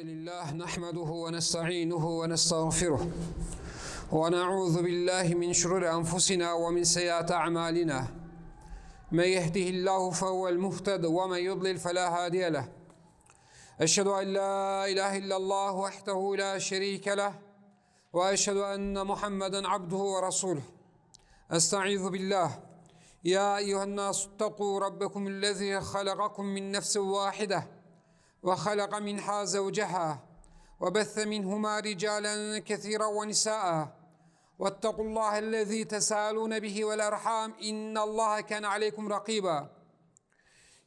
لله نحمده ونستعينه ونستغفره ونعوذ بالله من شرور أنفسنا ومن سيئات أعمالنا. من يهده الله فهو المهتد ومن يضلل فلا هادي له. أشهد أن لا إله إلا الله وحده لا شريك له وأشهد أن محمدا عبده ورسوله. أستعيذ بالله. يا أيها الناس اتقوا ربكم الذي خلقكم من نفس واحدة وخلق منها زوجها وبث منهما رجالا كثيرا ونساء. واتقوا الله الذي تسالون به والأرحام إن الله كان عليكم رقيبا.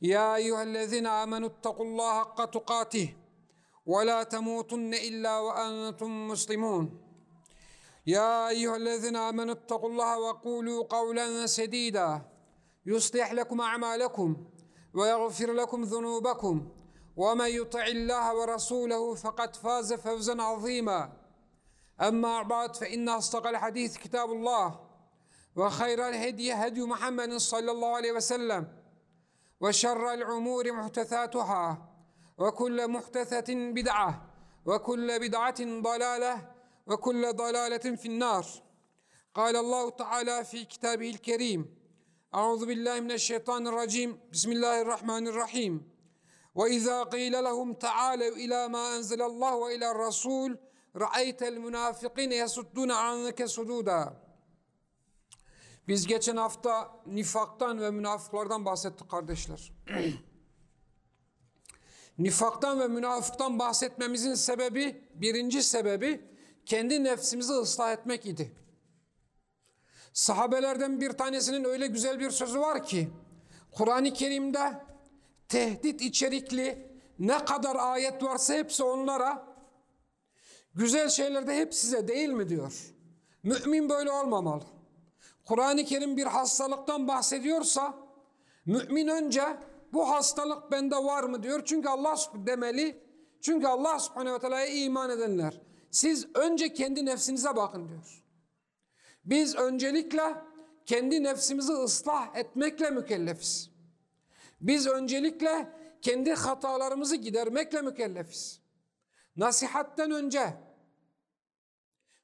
يا أيها الذين آمنوا اتقوا الله حق تقاته ولا تموتن إلا وأنتم مسلمون. يا أيها الذين آمنوا اتقوا الله وقولوا قولا سديدا. يصلح لكم أعمالكم ويغفر لكم ذنوبكم. ومن يطع الله ورسوله فقد فاز فوزا عظيما. أما بعد فإن أصدق الحديث كتاب الله وخير الهدي هدي محمد صلى الله عليه وسلم وشر الأمور محدثاتها وكل محدثة بدعة وكل بدعة ضلالة وكل ضلالة في النار. قال الله تعالى في كتابه الكريم أعوذ بالله من الشيطان الرجيم. بسم الله الرحمن الرحيم. وإذا قيل لهم تعالوا إلى ما أنزل الله وإلى الرسول رأيت المنافقين يصدون عنك صدودا Biz geçen hafta nifaktan ve münafıklardan bahsettik kardeşler. nifaktan ve münafıktan bahsetmemizin sebebi, birinci sebebi kendi nefsimizi ıslah etmek idi. Sahabelerden bir tanesinin öyle güzel bir sözü var ki, Kur'an-ı Kerim'de tehdit içerikli ne kadar ayet varsa hepsi onlara, güzel şeyler de hep size değil mi diyor. Mümin böyle olmamalı. Kur'an-ı Kerim bir hastalıktan bahsediyorsa, mümin önce bu hastalık bende var mı diyor. Çünkü Allah demeli, çünkü Allah subhanehu ve teala'ya iman edenler. Siz önce kendi nefsinize bakın diyor. Biz öncelikle kendi nefsimizi ıslah etmekle mükellefiz. Biz öncelikle kendi hatalarımızı gidermekle mükellefiz. Nasihatten önce,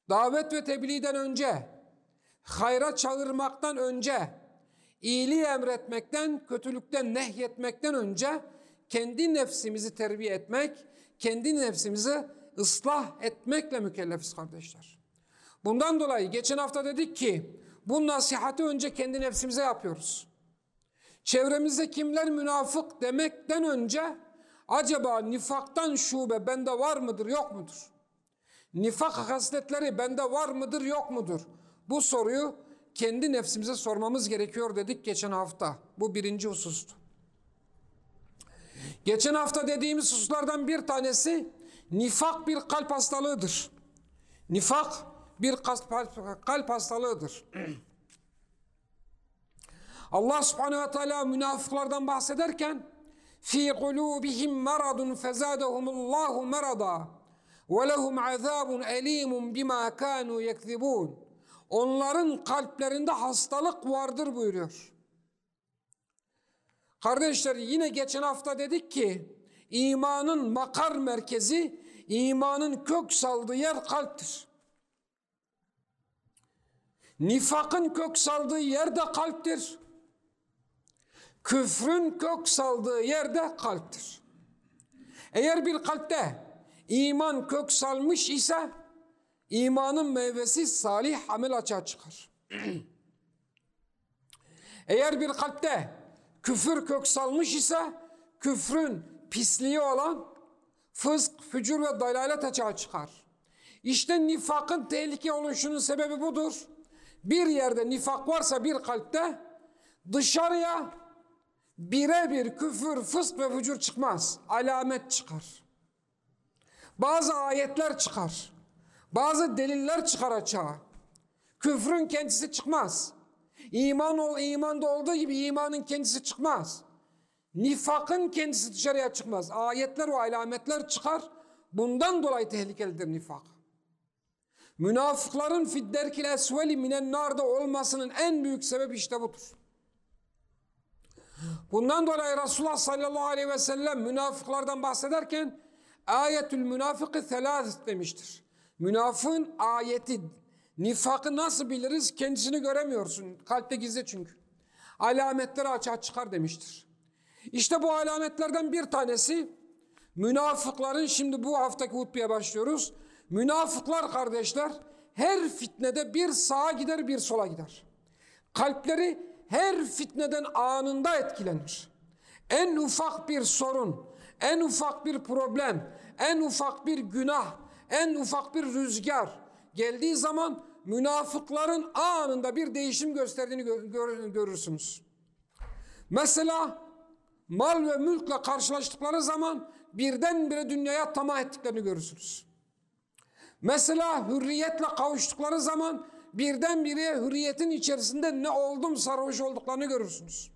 davet ve tebliğden önce, hayra çağırmaktan önce, iyiliği emretmekten, kötülükten nehyetmekten önce kendi nefsimizi terbiye etmek, kendi nefsimizi ıslah etmekle mükellefiz kardeşler. Bundan dolayı geçen hafta dedik ki bu nasihati önce kendi nefsimize yapıyoruz. Çevremizde kimler münafık demekten önce acaba nifaktan şube bende var mıdır yok mudur? Nifak hasletleri bende var mıdır yok mudur? Bu soruyu kendi nefsimize sormamız gerekiyor dedik geçen hafta. Bu birinci husustu. Geçen hafta dediğimiz hususlardan bir tanesi nifak bir kalp hastalığıdır. Nifak bir kalp hastalığıdır. Allah subhanehu ve teala münafıklardan bahsederken fi kulubihim maradun fezadahumullahu marada ve lehum azabun elimun bima kanu yekzibun. Onların kalplerinde hastalık vardır buyuruyor. Kardeşler yine geçen hafta dedik ki imanın makar merkezi, imanın kök saldığı yer kalptir. Nifakın kök saldığı yer de kalptir. Küfrün kök saldığı yer de kalptir. Eğer bir kalpte iman kök salmış ise imanın meyvesi salih amel açığa çıkar. Eğer bir kalpte küfür kök salmış ise küfrün pisliği olan fısk, fücur ve dalalet açığa çıkar. İşte nifakın tehlike oluşunun sebebi budur. Bir yerde nifak varsa bir kalpte dışarıya birebir küfür, fısk ve fücur çıkmaz. Alamet çıkar. Bazı ayetler çıkar. Bazı deliller çıkar açığa. Küfrün kendisi çıkmaz. İman ol, imanda olduğu gibi imanın kendisi çıkmaz. Nifakın kendisi dışarıya çıkmaz. Ayetler ve alametler çıkar. Bundan dolayı tehlikelidir nifak. Münafıkların fidderkil esveli minen narda olmasının en büyük sebebi işte budur. Bundan dolayı Resulullah sallallahu aleyhi ve sellem münafıklardan bahsederken Ayetül münafıkı selâs demiştir. Münafığın ayeti, nifakı nasıl biliriz? Kendisini göremiyorsun. Kalpte gizli çünkü. Alametleri açığa çıkar demiştir. İşte bu alametlerden bir tanesi münafıkların şimdi bu haftaki hutbeye başlıyoruz. Münafıklar kardeşler her fitnede bir sağa gider bir sola gider. Kalpleri her fitneden anında etkilenir. En ufak bir sorun, en ufak bir problem, en ufak bir günah, en ufak bir rüzgar geldiği zaman münafıkların anında bir değişim gösterdiğini gör, görürsünüz. Mesela mal ve mülkle karşılaştıkları zaman birdenbire dünyaya tamah ettiklerini görürsünüz. Mesela hürriyetle kavuştukları zaman birdenbire hürriyetin içerisinde ne oldum sarhoş olduklarını görürsünüz.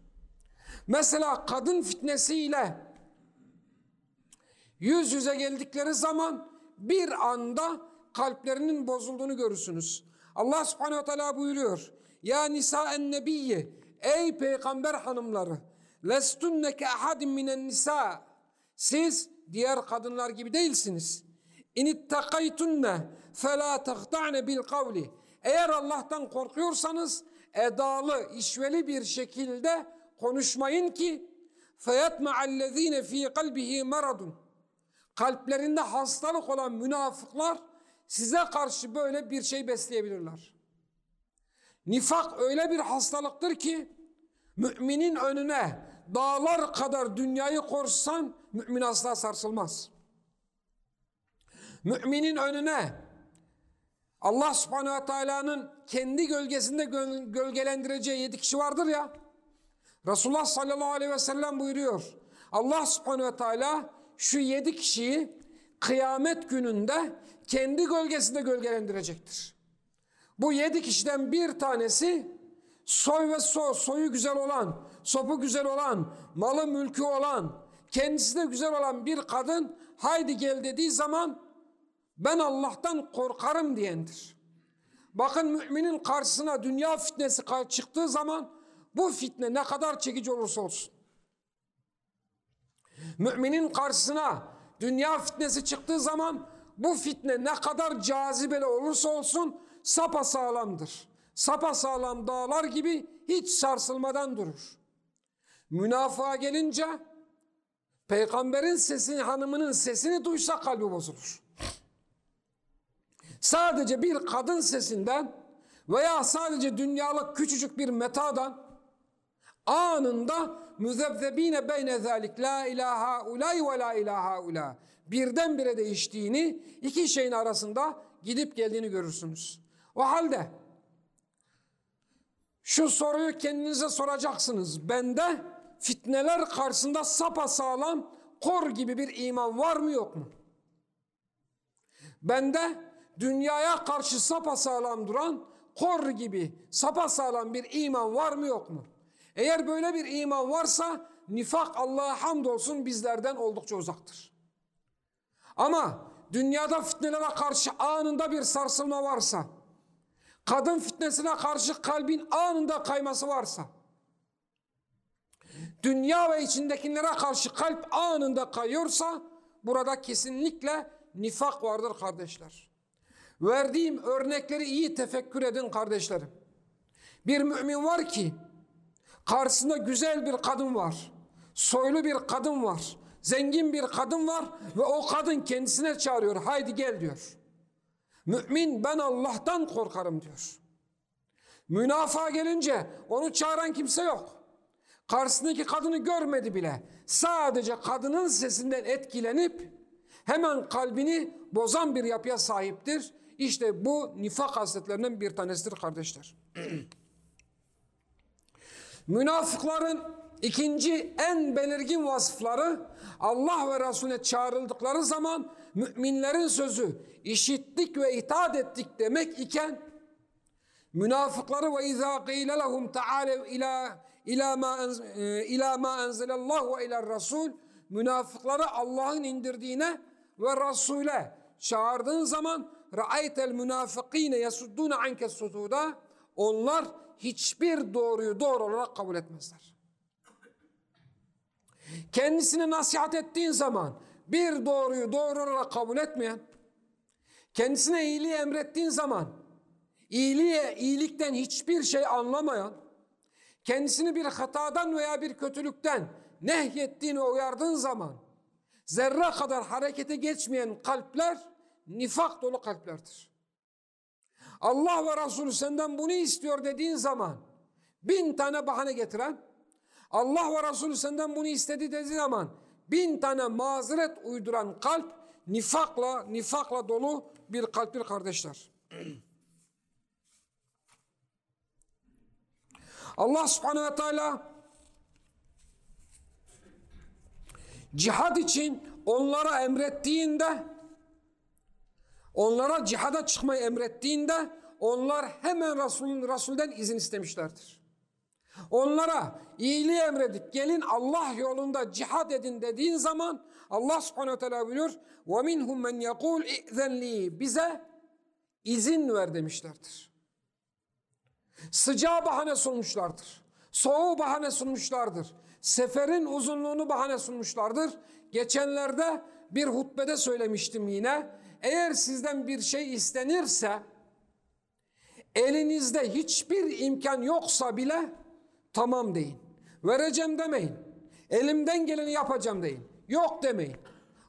Mesela kadın fitnesiyle yüz yüze geldikleri zaman bir anda kalplerinin bozulduğunu görürsünüz. Allah subhanehu ve teala buyuruyor. Ya nisa en nebiyye ey peygamber hanımları lestunne ke ahadim minen nisa siz diğer kadınlar gibi değilsiniz. İn ittakaytunne fela tahta'ne bil kavli eğer Allah'tan korkuyorsanız edalı, işveli bir şekilde konuşmayın ki فَيَتْمَعَ الَّذ۪ينَ ف۪ي قَلْبِهِ مَرَضٌ Kalplerinde hastalık olan münafıklar size karşı böyle bir şey besleyebilirler. Nifak öyle bir hastalıktır ki müminin önüne dağlar kadar dünyayı korsan mümin asla sarsılmaz. Müminin önüne Allah subhanehu teala'nın kendi gölgesinde gölgelendireceği yedi kişi vardır ya. Resulullah sallallahu aleyhi ve sellem buyuruyor. Allah subhanehu teala şu yedi kişiyi kıyamet gününde kendi gölgesinde gölgelendirecektir. Bu yedi kişiden bir tanesi soy ve so, soyu güzel olan, sopu güzel olan, malı mülkü olan, kendisi de güzel olan bir kadın haydi gel dediği zaman ben Allah'tan korkarım diyendir. Bakın müminin karşısına dünya fitnesi çıktığı zaman bu fitne ne kadar çekici olursa olsun. Müminin karşısına dünya fitnesi çıktığı zaman bu fitne ne kadar cazibeli olursa olsun sapa sağlamdır. Sapa sağlam dağlar gibi hiç sarsılmadan durur. Münafığa gelince peygamberin sesini hanımının sesini duysa kalbi bozulur. Sadece bir kadın sesinden veya sadece dünyalık küçücük bir metadan anında müzebzebine beyne zalik la ilaha ulay ve la ilaha ula birdenbire değiştiğini iki şeyin arasında gidip geldiğini görürsünüz. O halde şu soruyu kendinize soracaksınız. Bende fitneler karşısında sapa sağlam kor gibi bir iman var mı yok mu? Bende dünyaya karşı sapasağlam duran kor gibi sapasağlam bir iman var mı yok mu? Eğer böyle bir iman varsa nifak Allah'a hamdolsun bizlerden oldukça uzaktır. Ama dünyada fitnelere karşı anında bir sarsılma varsa, kadın fitnesine karşı kalbin anında kayması varsa, dünya ve içindekilere karşı kalp anında kayıyorsa, burada kesinlikle nifak vardır kardeşler. Verdiğim örnekleri iyi tefekkür edin kardeşlerim. Bir mümin var ki karşısında güzel bir kadın var. Soylu bir kadın var. Zengin bir kadın var ve o kadın kendisine çağırıyor. Haydi gel diyor. Mümin ben Allah'tan korkarım diyor. Münafığa gelince onu çağıran kimse yok. Karşısındaki kadını görmedi bile. Sadece kadının sesinden etkilenip hemen kalbini bozan bir yapıya sahiptir. İşte bu nifak hasletlerinden bir tanesidir kardeşler. Münafıkların ikinci en belirgin vasıfları Allah ve Resulüne çağrıldıkları zaman müminlerin sözü işittik ve itaat ettik demek iken münafıkları ve izâ qîle lehum ta'âlev ilâ ilâ mâ ilâ mâ enzelallahu ve ilâ rasul münafıkları Allah'ın indirdiğine ve Resul'e çağırdığın zaman ra'aytel münafıkîne yasuddûne anke sududa onlar hiçbir doğruyu doğru olarak kabul etmezler. Kendisine nasihat ettiğin zaman bir doğruyu doğru olarak kabul etmeyen, kendisine iyiliği emrettiğin zaman iyiliğe, iyilikten hiçbir şey anlamayan, kendisini bir hatadan veya bir kötülükten nehyettiğini uyardığın zaman zerre kadar harekete geçmeyen kalpler nifak dolu kalplerdir. Allah ve Resulü senden bunu istiyor dediğin zaman bin tane bahane getiren, Allah ve Resulü senden bunu istedi dediği zaman bin tane mazeret uyduran kalp nifakla, nifakla dolu bir kalptir kardeşler. Allah subhanehu ve teala cihad için onlara emrettiğinde onlara cihada çıkmayı emrettiğinde onlar hemen Resulün Resul'den izin istemişlerdir. Onlara iyiliği emredip gelin Allah yolunda cihad edin dediğin zaman Allah subhanehu teala buyuruyor وَمِنْهُمْ مَنْ يَقُولْ اِذَنْ Bize izin ver demişlerdir. Sıcağı bahane sunmuşlardır. Soğuğu bahane sunmuşlardır. Seferin uzunluğunu bahane sunmuşlardır. Geçenlerde bir hutbede söylemiştim yine. eğer sizden bir şey istenirse elinizde hiçbir imkan yoksa bile tamam deyin. Vereceğim demeyin. Elimden geleni yapacağım deyin. Yok demeyin.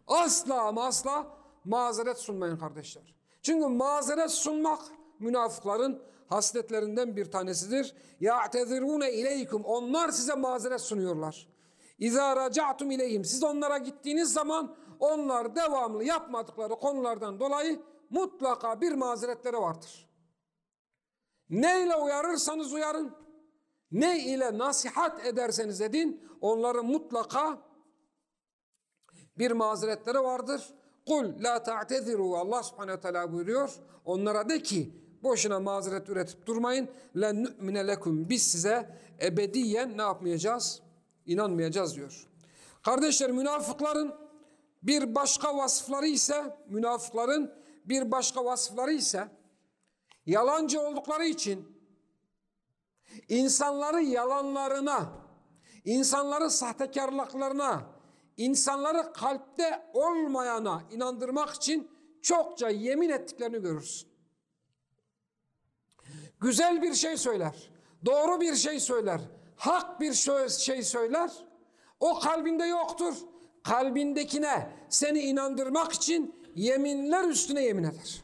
Asla asla mazeret sunmayın kardeşler. Çünkü mazeret sunmak münafıkların hasletlerinden bir tanesidir. Ya'tezirune ileykum. Onlar size mazeret sunuyorlar. İza raca'tum ileyhim. Siz onlara gittiğiniz zaman onlar devamlı yapmadıkları konulardan dolayı mutlaka bir mazeretleri vardır. Ne ile uyarırsanız uyarın, ne ile nasihat ederseniz edin, onların mutlaka bir mazeretleri vardır. Kul la ta'teziru Allah subhanehu teala buyuruyor. Onlara de ki boşuna mazeret üretip durmayın. Len nu'mine lekum. Biz size ebediyen ne yapmayacağız? İnanmayacağız diyor. Kardeşler münafıkların bir başka vasıfları ise münafıkların bir başka vasıfları ise yalancı oldukları için insanları yalanlarına, insanları sahtekarlıklarına, insanları kalpte olmayana inandırmak için çokça yemin ettiklerini görürsün. Güzel bir şey söyler, doğru bir şey söyler, hak bir şey söyler, o kalbinde yoktur Kalbindekine seni inandırmak için yeminler üstüne yemin eder.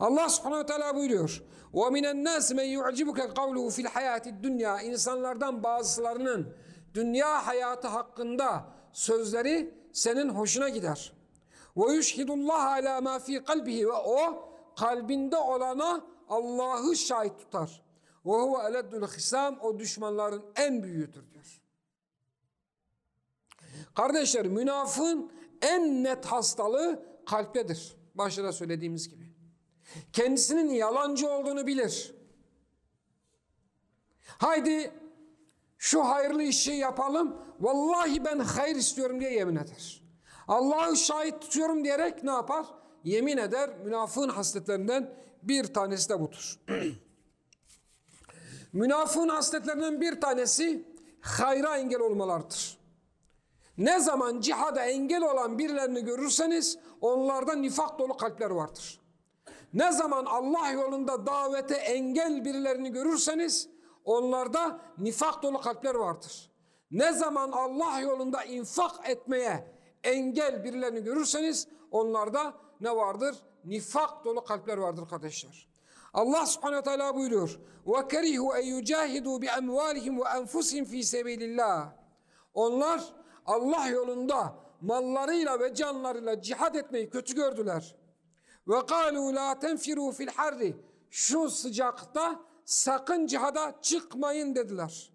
Allah subhanahu ve teala buyuruyor. وَمِنَ النَّاسِ مَنْ يُعْجِبُكَ قَوْلُهُ فِي الْحَيَاةِ الدُّنْيَا İnsanlardan bazılarının dünya hayatı hakkında sözleri senin hoşuna gider. وَيُشْهِدُ اللّٰهَ عَلَى مَا ف۪ي قَلْبِهِ Ve o kalbinde olana Allah'ı şahit tutar. وَهُوَ اَلَدُّ الْخِسَامِ O düşmanların en büyüğüdür diyor. Kardeşler münafığın en net hastalığı kalptedir. Başta da söylediğimiz gibi. Kendisinin yalancı olduğunu bilir. Haydi şu hayırlı işi yapalım. Vallahi ben hayır istiyorum diye yemin eder. Allah'ı şahit tutuyorum diyerek ne yapar? Yemin eder. Münafığın hasletlerinden bir tanesi de budur. Münafığın hasletlerinden bir tanesi hayra engel olmalardır. Ne zaman cihada engel olan birilerini görürseniz onlarda nifak dolu kalpler vardır. Ne zaman Allah yolunda davete engel birilerini görürseniz onlarda nifak dolu kalpler vardır. Ne zaman Allah yolunda infak etmeye engel birilerini görürseniz onlarda ne vardır? Nifak dolu kalpler vardır kardeşler. Allah subhanehu ve teala buyuruyor. وَكَرِهُ اَنْ يُجَاهِدُوا بِأَمْوَالِهِمْ وَاَنْفُسِهِمْ ف۪ي سَبِيلِ اللّٰهِ Onlar Allah yolunda mallarıyla ve canlarıyla cihad etmeyi kötü gördüler. Ve kalu la tenfiru fil harri. Şu sıcakta sakın cihada çıkmayın dediler.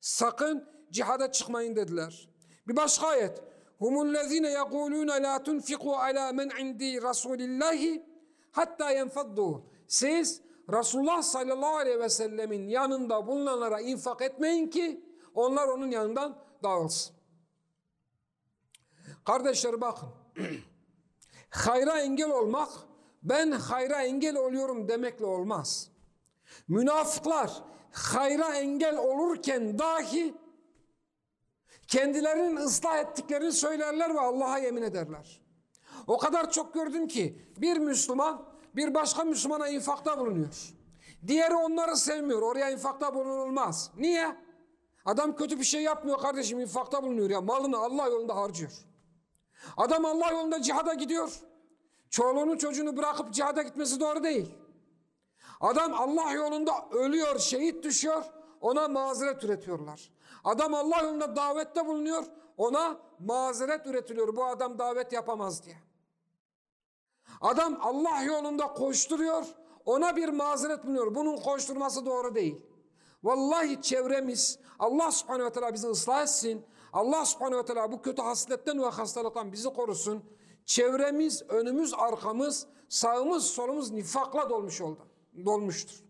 Sakın cihada çıkmayın dediler. Bir başka ayet. Humullezine yekulune la tunfiku ala men indi Rasulillahi hatta yenfaddu. Siz Resulullah sallallahu aleyhi ve sellemin yanında bulunanlara infak etmeyin ki onlar onun yanından dağılsın. Kardeşler bakın. hayra engel olmak ben hayra engel oluyorum demekle olmaz. Münafıklar hayra engel olurken dahi Kendilerinin ıslah ettiklerini söylerler ve Allah'a yemin ederler. O kadar çok gördüm ki bir Müslüman bir başka Müslümana infakta bulunuyor. Diğeri onları sevmiyor. Oraya infakta bulunulmaz. Niye? Adam kötü bir şey yapmıyor kardeşim infakta bulunuyor ya. Malını Allah yolunda harcıyor. Adam Allah yolunda cihada gidiyor. Çoluğunu çocuğunu bırakıp cihada gitmesi doğru değil. Adam Allah yolunda ölüyor, şehit düşüyor. Ona mazeret üretiyorlar. Adam Allah yolunda davette bulunuyor. Ona mazeret üretiliyor. Bu adam davet yapamaz diye. Adam Allah yolunda koşturuyor. Ona bir mazeret bulunuyor. Bunun koşturması doğru değil. Vallahi çevremiz Allah subhanehu ve teala bizi ıslah etsin. Allah subhanehu ve teala bu kötü hasletten ve hastalıktan bizi korusun. Çevremiz, önümüz, arkamız, sağımız, solumuz nifakla dolmuş oldu. Dolmuştur.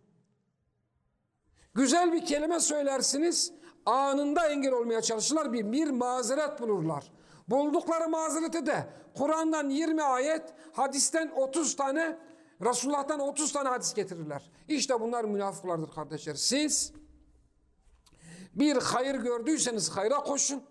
Güzel bir kelime söylersiniz, anında engel olmaya çalışırlar, bir, bir mazeret bulurlar. Buldukları mazereti de Kur'an'dan 20 ayet, hadisten 30 tane, Resulullah'tan 30 tane hadis getirirler. İşte bunlar münafıklardır kardeşler. Siz bir hayır gördüyseniz hayra koşun.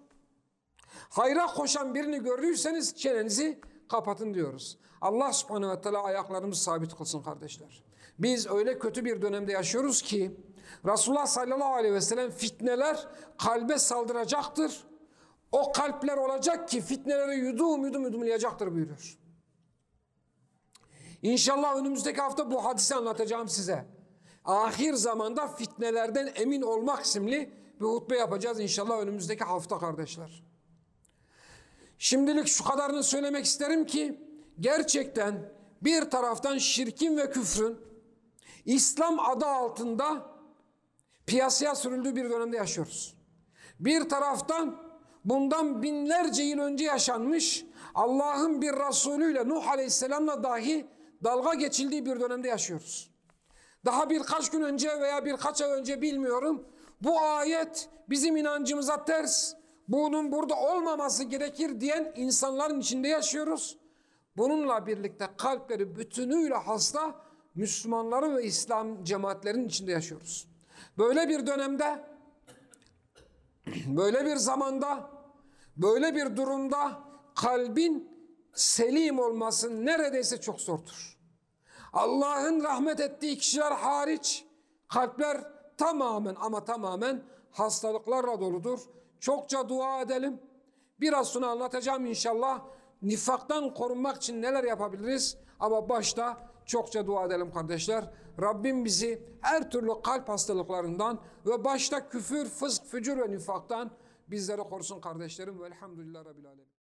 Hayra koşan birini gördüyseniz çenenizi kapatın diyoruz. Allah subhanehu ve teala ayaklarımızı sabit kılsın kardeşler. Biz öyle kötü bir dönemde yaşıyoruz ki Resulullah sallallahu aleyhi ve sellem fitneler kalbe saldıracaktır. O kalpler olacak ki fitneleri yudum yudum yudumlayacaktır buyuruyor. İnşallah önümüzdeki hafta bu hadisi anlatacağım size. Ahir zamanda fitnelerden emin olmak isimli bir hutbe yapacağız inşallah önümüzdeki hafta kardeşler. Şimdilik şu kadarını söylemek isterim ki gerçekten bir taraftan şirkin ve küfrün İslam adı altında piyasaya sürüldüğü bir dönemde yaşıyoruz. Bir taraftan bundan binlerce yıl önce yaşanmış Allah'ın bir Resulüyle Nuh Aleyhisselam'la dahi dalga geçildiği bir dönemde yaşıyoruz. Daha birkaç gün önce veya birkaç ay önce bilmiyorum bu ayet bizim inancımıza ters, bunun burada olmaması gerekir diyen insanların içinde yaşıyoruz. Bununla birlikte kalpleri bütünüyle hasta Müslümanların ve İslam cemaatlerinin içinde yaşıyoruz. Böyle bir dönemde, böyle bir zamanda, böyle bir durumda kalbin selim olması neredeyse çok zordur. Allah'ın rahmet ettiği kişiler hariç kalpler tamamen ama tamamen hastalıklarla doludur. Çokça dua edelim. Biraz sonra anlatacağım inşallah. Nifaktan korunmak için neler yapabiliriz? Ama başta çokça dua edelim kardeşler. Rabbim bizi her türlü kalp hastalıklarından ve başta küfür, fısk, fücur ve nifaktan bizleri korusun kardeşlerim. Velhamdülillah Rabbil Alemin.